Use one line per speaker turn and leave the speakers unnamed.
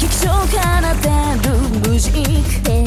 劇場奏でる無人